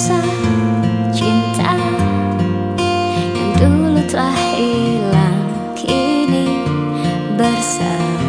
rasa cinta yang dulu telah hilang kini bersama.